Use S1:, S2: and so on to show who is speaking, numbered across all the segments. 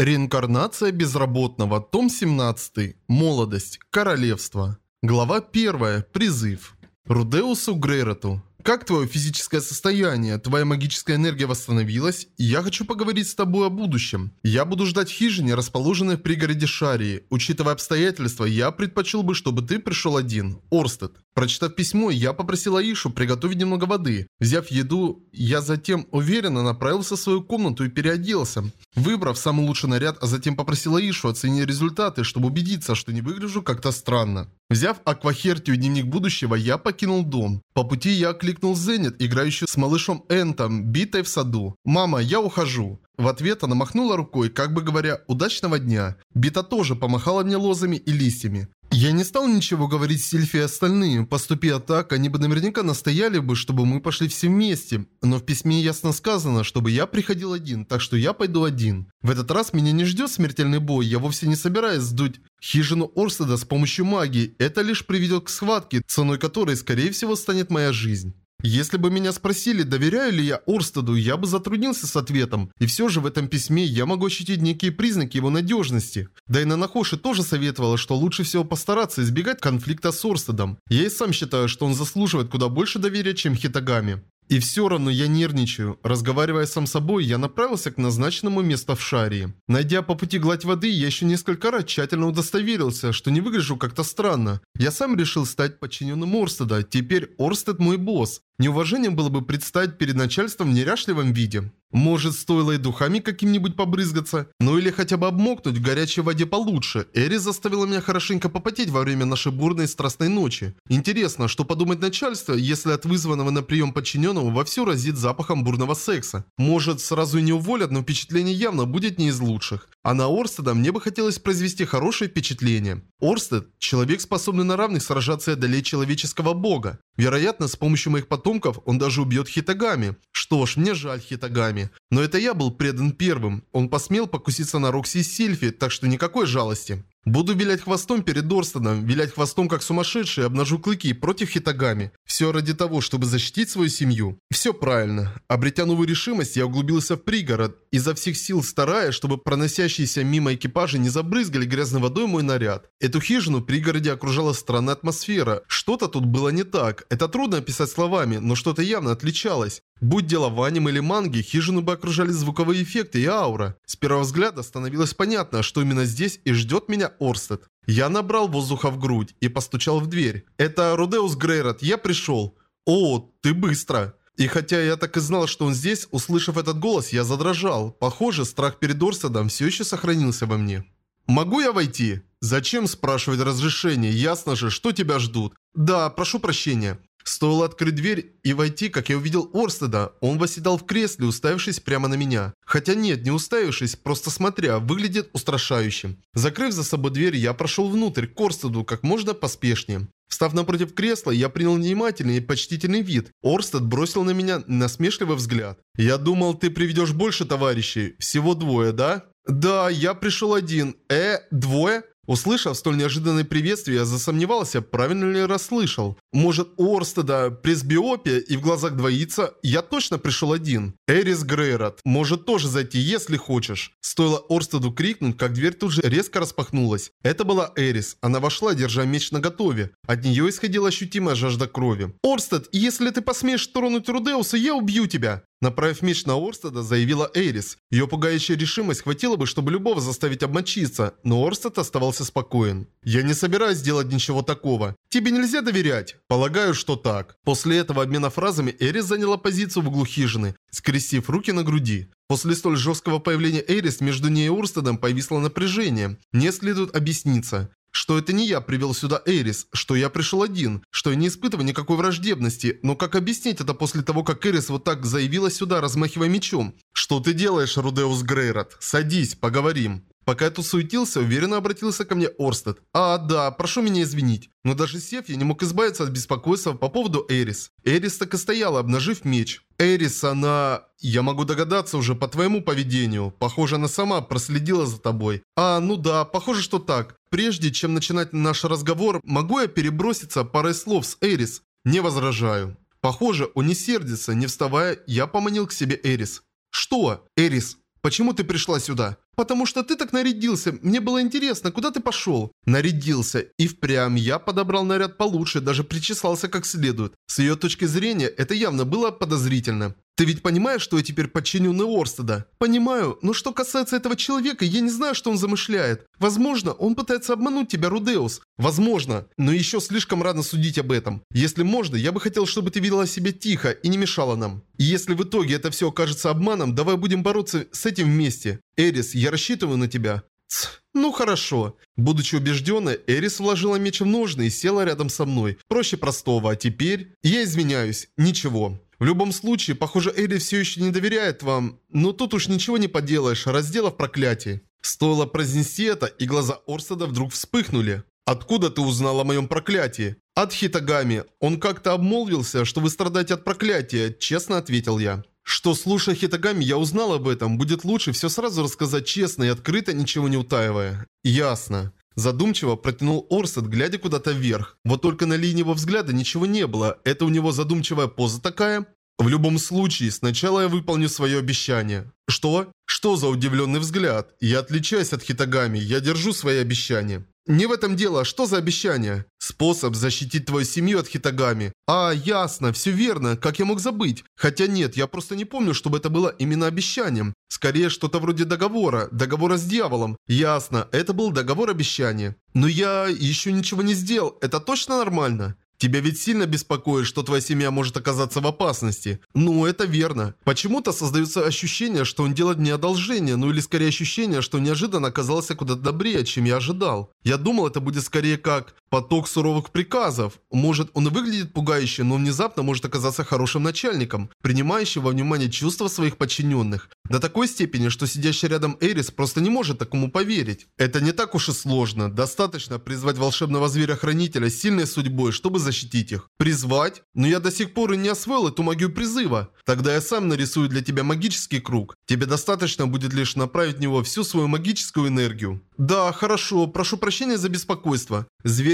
S1: Реинкарнация безработного. Том 17. Молодость. Королевство. Глава 1. Призыв. Рудеусу Грейроту. Как твое физическое состояние? Твоя магическая энергия восстановилась? Я хочу поговорить с тобой о будущем. Я буду ждать в хижине, расположенной в пригороде Шарии. Учитывая обстоятельства, я предпочел бы, чтобы ты пришел один. Орстед. Прочитав письмо, я попросил Аишу приготовить немного воды. Взяв еду, я затем уверенно направился в свою комнату и переоделся. Выбрав самый лучший наряд, а затем попросил Аишу оценить результаты, чтобы убедиться, что не выгляжу как-то странно. Взяв аквахертию дневник будущего, я покинул дом. По пути я окликнул Зенит, играющую с малышом Энтом, битой в саду. «Мама, я ухожу». В ответ она махнула рукой, как бы говоря, «удачного дня». Бита тоже помахала мне лозами и листьями. Я не стал ничего говорить Сильфи и остальным. Поступи так, они бы наверняка настояли бы, чтобы мы пошли все вместе. Но в письме ясно сказано, чтобы я приходил один, так что я пойду один. В этот раз меня не ждет смертельный бой, я вовсе не собираюсь сдуть хижину Орстеда с помощью магии. Это лишь приведет к схватке, ценой которой, скорее всего, станет моя жизнь. Если бы меня спросили, доверяю ли я Орстеду, я бы затруднился с ответом. И все же в этом письме я могу ощутить некие признаки его надежности. Да и Нанахоши тоже советовала, что лучше всего постараться избегать конфликта с Орстедом. Я и сам считаю, что он заслуживает куда больше доверия, чем Хитагами. И все равно я нервничаю. Разговаривая сам собой, я направился к назначенному месту в Шарии. Найдя по пути гладь воды, я еще несколько раз тщательно удостоверился, что не выгляжу как-то странно. Я сам решил стать подчиненным Орстеда. Теперь Орстед мой босс. Неуважением было бы предстать перед начальством в неряшливом виде. Может, стоило и духами каким-нибудь побрызгаться? Ну или хотя бы обмокнуть в горячей воде получше. Эри заставила меня хорошенько попотеть во время нашей бурной страстной ночи. Интересно, что подумает начальство, если от вызванного на прием подчиненного вовсю разит запахом бурного секса? Может, сразу и не уволят, но впечатление явно будет не из лучших. А на Орстеда мне бы хотелось произвести хорошее впечатление. Орстед – человек, способный на равных сражаться и одолеть человеческого бога. Вероятно, с помощью моих потомков он даже убьет Хитагами. Что ж, мне жаль Хитагами. Но это я был предан первым. Он посмел покуситься на Рокси и Сильфи, так что никакой жалости. Буду вилять хвостом перед Дорстоном, вилять хвостом как сумасшедший, обнажу клыки против Хитагами. Все ради того, чтобы защитить свою семью. Все правильно. Обретя новую решимость, я углубился в пригород, изо всех сил стараясь, чтобы проносящиеся мимо экипажи не забрызгали грязной водой мой наряд. Эту хижину в пригороде окружала странная атмосфера. Что-то тут было не так. Это трудно описать словами, но что-то явно отличалось. Будь дело в аниме или манге, хижину бы окружали звуковые эффекты и аура. С первого взгляда становилось понятно, что именно здесь и ждет меня Орстед. Я набрал воздуха в грудь и постучал в дверь. «Это Рудеус Грейрот, я пришел». «О, ты быстро». И хотя я так и знал, что он здесь, услышав этот голос, я задрожал. Похоже, страх перед Орстедом все еще сохранился во мне. «Могу я войти?» «Зачем спрашивать разрешение? Ясно же, что тебя ждут». «Да, прошу прощения». Стоило открыть дверь и войти, как я увидел Орстеда. Он восседал в кресле, уставившись прямо на меня. Хотя нет, не уставившись, просто смотря, выглядит устрашающим. Закрыв за собой дверь, я прошел внутрь, к Орстеду, как можно поспешнее. Встав напротив кресла, я принял внимательный и почтительный вид. Орстед бросил на меня насмешливый взгляд. «Я думал, ты приведешь больше товарищей. Всего двое, да?» «Да, я пришел один. Э, двое?» Услышав столь неожиданное приветствие, я засомневался, правильно ли расслышал. Может, у Орстеда пресбиопия и в глазах двоится? Я точно пришел один. Эрис Грейрот. Может тоже зайти, если хочешь. Стоило Орстеду крикнуть, как дверь тут же резко распахнулась. Это была Эрис. Она вошла, держа меч наготове. От нее исходила ощутимая жажда крови. «Орстед, если ты посмеешь тронуть Рудеуса, я убью тебя!» Направив меч на Орстеда, заявила Эрис. Ее пугающая решимость хватило бы, чтобы любого заставить обмочиться, но Орстед оставался спокоен. «Я не собираюсь делать ничего такого. Тебе нельзя доверять?» «Полагаю, что так». После этого обмена фразами Эрис заняла позицию в углу хижины, скрестив руки на груди. После столь жесткого появления Эрис между ней и Орстедом повисло напряжение. Не следует объясниться что это не я привел сюда Эрис, что я пришел один, что я не испытываю никакой враждебности, но как объяснить это после того, как Эрис вот так заявила сюда, размахивая мечом? Что ты делаешь, Рудеус Грейрот? Садись, поговорим. Пока я тут суетился, уверенно обратился ко мне Орстед. «А, да, прошу меня извинить. Но даже сев, я не мог избавиться от беспокойства по поводу Эрис. Эрис так и стояла, обнажив меч. Эрис, она... Я могу догадаться уже по твоему поведению. Похоже, она сама проследила за тобой. А, ну да, похоже, что так. Прежде чем начинать наш разговор, могу я переброситься парой слов с Эрис? Не возражаю. Похоже, он не сердится. Не вставая, я поманил к себе Эрис. «Что? Эрис, почему ты пришла сюда?» Потому что ты так нарядился. Мне было интересно, куда ты пошел? Нарядился. И впрямь я подобрал наряд получше, даже причесался как следует. С ее точки зрения, это явно было подозрительно. Ты ведь понимаешь, что я теперь подчиненный Орстеда? Понимаю, но что касается этого человека, я не знаю, что он замышляет. Возможно, он пытается обмануть тебя, Рудеус. Возможно, но еще слишком рано судить об этом. Если можно, я бы хотел, чтобы ты вела себя тихо и не мешала нам. И если в итоге это все окажется обманом, давай будем бороться с этим вместе. Эрис, я рассчитываю на тебя. Ц, ну хорошо. Будучи убежденной, Эрис вложила меч в ножны и села рядом со мной. Проще простого, а теперь... Я извиняюсь. Ничего. В любом случае, похоже, Эри все еще не доверяет вам, но тут уж ничего не поделаешь, разделав проклятие. Стоило произнести это, и глаза Орсада вдруг вспыхнули. «Откуда ты узнал о моем проклятии?» «От Хитагами. Он как-то обмолвился, что вы страдаете от проклятия», – честно ответил я. Что, слушая Хитагами, я узнал об этом. Будет лучше все сразу рассказать честно и открыто, ничего не утаивая. Ясно. Задумчиво протянул Орсет, глядя куда-то вверх. Вот только на линии его взгляда ничего не было. Это у него задумчивая поза такая? В любом случае, сначала я выполню свое обещание. Что? Что за удивленный взгляд? Я отличаюсь от Хитагами, я держу свои обещания. Не в этом дело, что за обещание? Способ защитить твою семью от Хитагами. А, ясно, все верно, как я мог забыть? Хотя нет, я просто не помню, чтобы это было именно обещанием. Скорее, что-то вроде договора, договора с дьяволом. Ясно, это был договор обещания. Но я еще ничего не сделал, это точно нормально? Тебя ведь сильно беспокоит, что твоя семья может оказаться в опасности. Ну, это верно. Почему-то создается ощущение, что он делает мне одолжение, ну или скорее ощущение, что неожиданно оказался куда-то добрее, чем я ожидал. Я думал, это будет скорее как поток суровых приказов. Может, он выглядит пугающе, но внезапно может оказаться хорошим начальником, принимающим во внимание чувства своих подчиненных. До такой степени, что сидящий рядом Эрис просто не может такому поверить. Это не так уж и сложно. Достаточно призвать волшебного зверя-хранителя с сильной судьбой, чтобы защитить их. Призвать? Но я до сих пор и не освоил эту магию призыва. Тогда я сам нарисую для тебя магический круг. Тебе достаточно будет лишь направить в него всю свою магическую энергию. Да, хорошо, прошу прощения за беспокойство.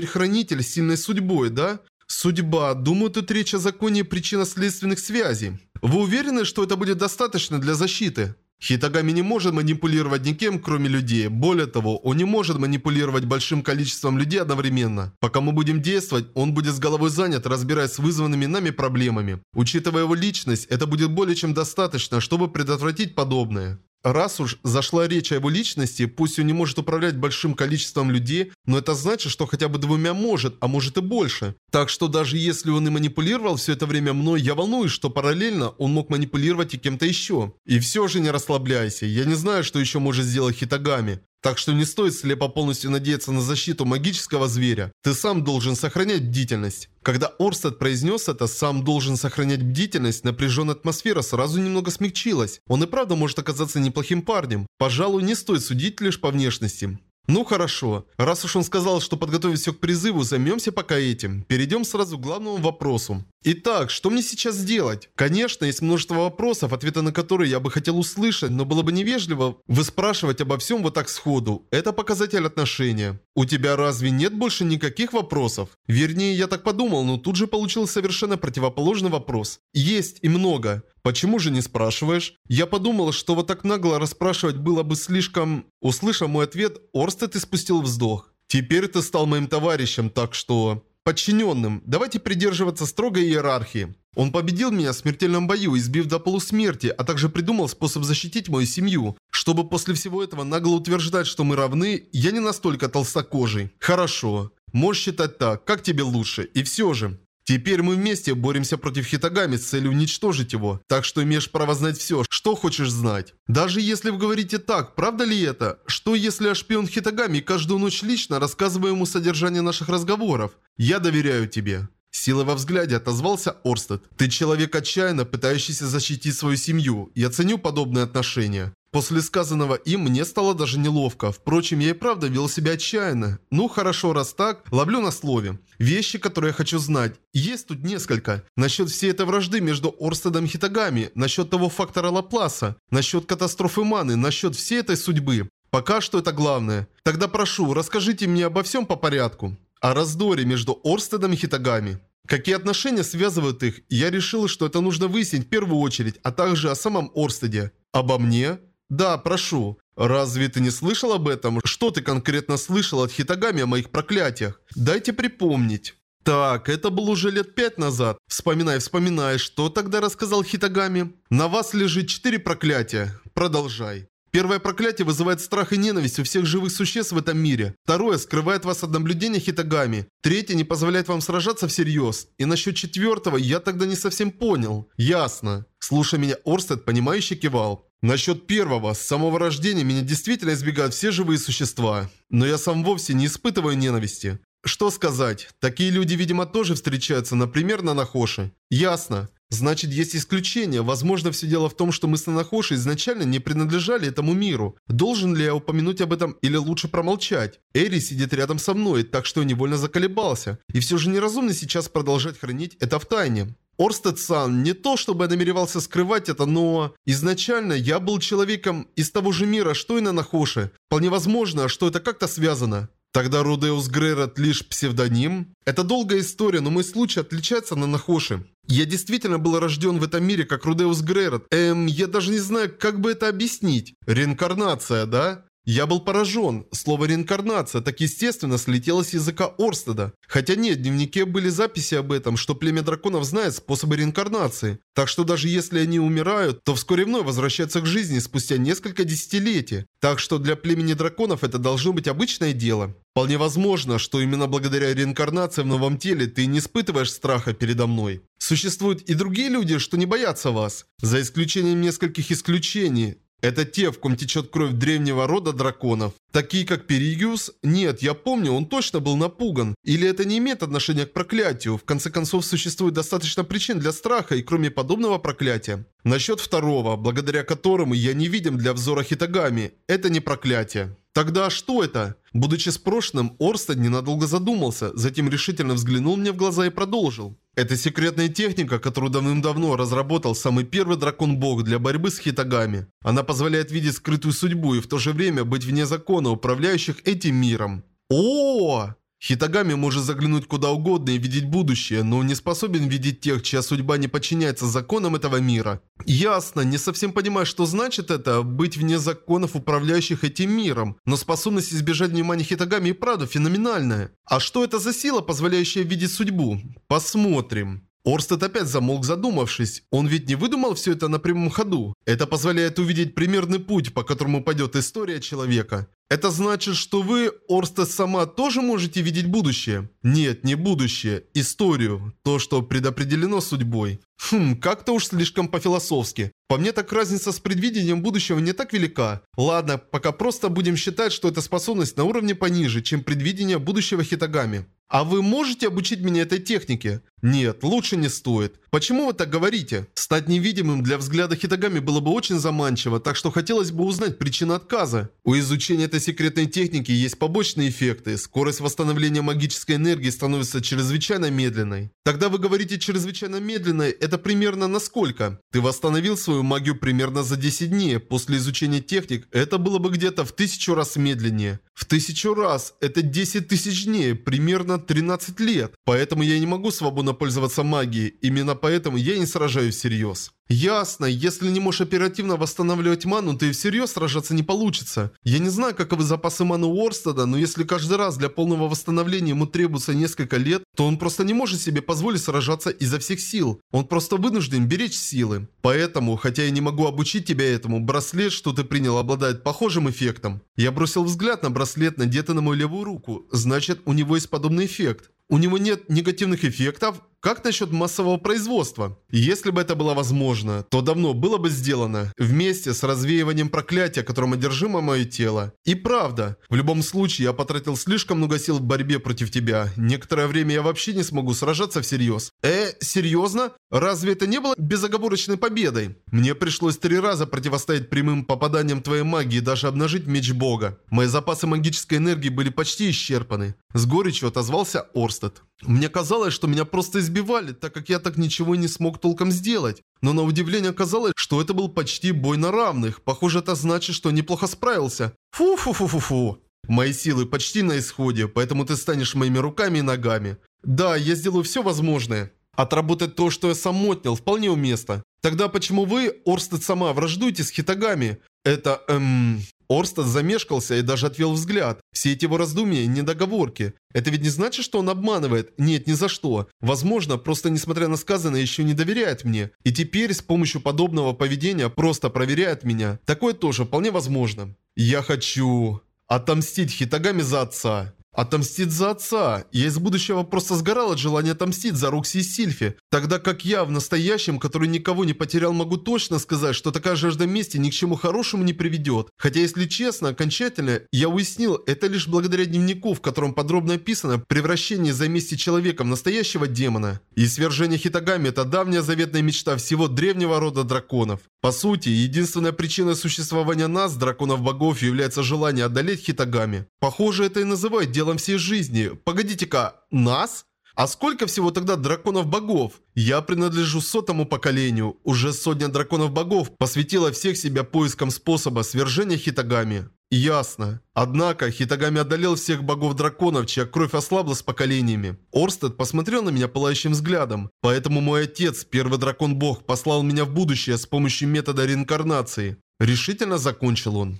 S1: Зверь-хранитель с сильной судьбой, да? Судьба. Думаю, тут речь о законе причинно-следственных связей. Вы уверены, что это будет достаточно для защиты? Хитагами не может манипулировать никем, кроме людей. Более того, он не может манипулировать большим количеством людей одновременно. Пока мы будем действовать, он будет с головой занят, разбираясь с вызванными нами проблемами. Учитывая его личность, это будет более чем достаточно, чтобы предотвратить подобное. Раз уж зашла речь о его личности, пусть он не может управлять большим количеством людей, но это значит, что хотя бы двумя может, а может и больше. Так что даже если он и манипулировал все это время мной, я волнуюсь, что параллельно он мог манипулировать и кем-то еще. И все же не расслабляйся, я не знаю, что еще может сделать Хитагами. Так что не стоит слепо полностью надеяться на защиту магического зверя. Ты сам должен сохранять бдительность. Когда Орстед произнес это, сам должен сохранять бдительность, напряженная атмосфера сразу немного смягчилась. Он и правда может оказаться неплохим парнем. Пожалуй, не стоит судить лишь по внешности. Ну хорошо, раз уж он сказал, что подготовить все к призыву, займемся пока этим. Перейдем сразу к главному вопросу. Итак, что мне сейчас сделать? Конечно, есть множество вопросов, ответы на которые я бы хотел услышать, но было бы невежливо выспрашивать обо всем вот так сходу. Это показатель отношения. У тебя разве нет больше никаких вопросов? Вернее, я так подумал, но тут же получил совершенно противоположный вопрос. Есть и много. Почему же не спрашиваешь? Я подумал, что вот так нагло расспрашивать было бы слишком... Услышав мой ответ, Орстед испустил вздох. Теперь ты стал моим товарищем, так что... Подчиненным, давайте придерживаться строгой иерархии. Он победил меня в смертельном бою, избив до полусмерти, а также придумал способ защитить мою семью. Чтобы после всего этого нагло утверждать, что мы равны, я не настолько толстокожий. Хорошо. Можешь считать так, как тебе лучше. И все же, Теперь мы вместе боремся против Хитагами с целью уничтожить его. Так что имеешь право знать все, что хочешь знать. Даже если вы говорите так, правда ли это? Что если я шпион Хитагами каждую ночь лично рассказываю ему содержание наших разговоров? Я доверяю тебе. Силой во взгляде отозвался Орстед. Ты человек отчаянно, пытающийся защитить свою семью. Я ценю подобные отношения. После сказанного им мне стало даже неловко. Впрочем, я и правда вел себя отчаянно. Ну хорошо, раз так, ловлю на слове. Вещи, которые я хочу знать. Есть тут несколько. Насчет всей этой вражды между Орстедом и Хитагами, насчет того фактора Лапласа, насчет катастрофы Маны, насчет всей этой судьбы. Пока что это главное. Тогда прошу, расскажите мне обо всем по порядку. О раздоре между Орстедом и Хитагами. Какие отношения связывают их, я решил, что это нужно выяснить в первую очередь, а также о самом Орстеде. Обо мне? Да, прошу. Разве ты не слышал об этом? Что ты конкретно слышал от Хитагами о моих проклятиях? Дайте припомнить. Так, это было уже лет пять назад. Вспоминай, вспоминай, что тогда рассказал Хитагами? На вас лежит четыре проклятия. Продолжай. Первое проклятие вызывает страх и ненависть у всех живых существ в этом мире. Второе скрывает вас от наблюдения Хитагами. Третье не позволяет вам сражаться всерьез. И насчет четвертого я тогда не совсем понял. Ясно. Слушай меня, Орстед, понимающе кивал. Насчет первого, с самого рождения меня действительно избегают все живые существа. Но я сам вовсе не испытываю ненависти. Что сказать, такие люди, видимо, тоже встречаются, например, на Нахоши. Ясно. Значит, есть исключения. Возможно, все дело в том, что мы с Нанахоши изначально не принадлежали этому миру. Должен ли я упомянуть об этом или лучше промолчать? Эри сидит рядом со мной, так что невольно заколебался. И все же неразумно сейчас продолжать хранить это в тайне. Орстед-сан, не то чтобы я намеревался скрывать это, но... Изначально я был человеком из того же мира, что и Нанахоши. Вполне возможно, что это как-то связано. Тогда Рудеус Грейрот лишь псевдоним? Это долгая история, но мой случай отличается на Нахоши. Я действительно был рожден в этом мире как Рудеус Грейрот. Эм, я даже не знаю, как бы это объяснить. Реинкарнация, да? Я был поражен. Слово «реинкарнация» так естественно слетело с языка Орстеда. Хотя нет, в дневнике были записи об этом, что племя драконов знает способы реинкарнации. Так что даже если они умирают, то вскоре вновь возвращаются к жизни спустя несколько десятилетий. Так что для племени драконов это должно быть обычное дело. Вполне возможно, что именно благодаря реинкарнации в новом теле ты не испытываешь страха передо мной. Существуют и другие люди, что не боятся вас. За исключением нескольких исключений. Это те, в ком течет кровь древнего рода драконов. Такие, как Перигиус? Нет, я помню, он точно был напуган. Или это не имеет отношения к проклятию? В конце концов, существует достаточно причин для страха и кроме подобного проклятия. Насчет второго, благодаря которому я не видим для взора Хитагами, это не проклятие. Тогда что это? Будучи спрошенным, Орстед ненадолго задумался, затем решительно взглянул мне в глаза и продолжил. Это секретная техника, которую давным-давно разработал самый первый дракон-бог для борьбы с хитагами. Она позволяет видеть скрытую судьбу и в то же время быть вне закона, управляющих этим миром. О! Хитагами может заглянуть куда угодно и видеть будущее, но он не способен видеть тех, чья судьба не подчиняется законам этого мира. Ясно, не совсем понимаю, что значит это, быть вне законов, управляющих этим миром, но способность избежать внимания Хитагами и правда феноменальная. А что это за сила, позволяющая видеть судьбу? Посмотрим. Орстед опять замолк задумавшись. Он ведь не выдумал все это на прямом ходу. Это позволяет увидеть примерный путь, по которому пойдет история человека. Это значит, что вы, Орстед сама, тоже можете видеть будущее? Нет, не будущее. Историю. То, что предопределено судьбой. Хм, как-то уж слишком по-философски. По мне так разница с предвидением будущего не так велика. Ладно, пока просто будем считать, что эта способность на уровне пониже, чем предвидение будущего Хитагами. А вы можете обучить меня этой технике? Нет, лучше не стоит. Почему вы так говорите? Стать невидимым для взгляда Хитагами было бы очень заманчиво, так что хотелось бы узнать причину отказа. У изучения этой секретной техники есть побочные эффекты. Скорость восстановления магической энергии становится чрезвычайно медленной. Тогда вы говорите чрезвычайно медленной, это примерно на сколько? Ты восстановил свою магию примерно за 10 дней. После изучения техник это было бы где-то в тысячу раз медленнее. В тысячу раз. Это 10 тысяч дней. Примерно 13 лет. Поэтому я не могу свободно пользоваться магией. Именно поэтому я не сражаюсь всерьез. Ясно, если не можешь оперативно восстанавливать ману, то и всерьез сражаться не получится. Я не знаю, каковы запасы маны Уорстеда, но если каждый раз для полного восстановления ему требуется несколько лет, то он просто не может себе позволить сражаться изо всех сил. Он просто вынужден беречь силы. Поэтому, хотя я не могу обучить тебя этому, браслет, что ты принял, обладает похожим эффектом. Я бросил взгляд на браслет, надетый на мою левую руку. Значит, у него есть подобный эффект. У него нет негативных эффектов? Как насчет массового производства? Если бы это было возможно, то давно было бы сделано. Вместе с развеиванием проклятия, которым одержимо мое тело. И правда, в любом случае я потратил слишком много сил в борьбе против тебя. Некоторое время я вообще не смогу сражаться всерьез. Э, серьезно? Разве это не было безоговорочной победой? Мне пришлось три раза противостоять прямым попаданиям твоей магии и даже обнажить меч бога. Мои запасы магической энергии были почти исчерпаны. С горечью отозвался Орстед. Мне казалось, что меня просто избивали, так как я так ничего и не смог толком сделать. Но на удивление оказалось, что это был почти бой на равных. Похоже, это значит, что неплохо справился. Фу-фу-фу-фу-фу. Мои силы почти на исходе, поэтому ты станешь моими руками и ногами. Да, я сделаю все возможное. Отработать то, что я сам отнял, вполне уместно. Тогда почему вы, Орстед сама, враждуете с Хитагами? Это, эм... Орстед замешкался и даже отвел взгляд. Все эти его раздумья и недоговорки. Это ведь не значит, что он обманывает? Нет, ни за что. Возможно, просто несмотря на сказанное, еще не доверяет мне. И теперь с помощью подобного поведения просто проверяет меня. Такое тоже вполне возможно. Я хочу... Отомстить Хитагами за отца. Отомстить за отца. Я из будущего просто сгорал от желания отомстить за Рокси и Сильфи. Тогда как я в настоящем, который никого не потерял, могу точно сказать, что такая жажда мести ни к чему хорошему не приведет. Хотя, если честно, окончательно, я уяснил, это лишь благодаря дневнику, в котором подробно описано превращение за мести человеком настоящего демона. И свержение Хитагами – это давняя заветная мечта всего древнего рода драконов. По сути, единственная причина существования нас, драконов-богов, является желание одолеть Хитагами. Похоже, это и называют делом всей жизни. Погодите-ка, нас? А сколько всего тогда драконов-богов? Я принадлежу сотому поколению. Уже сотня драконов-богов посвятила всех себя поискам способа свержения Хитагами. Ясно. Однако, Хитагами одолел всех богов-драконов, чья кровь ослабла с поколениями. Орстед посмотрел на меня пылающим взглядом. Поэтому мой отец, первый дракон-бог, послал меня в будущее с помощью метода реинкарнации. Решительно закончил он.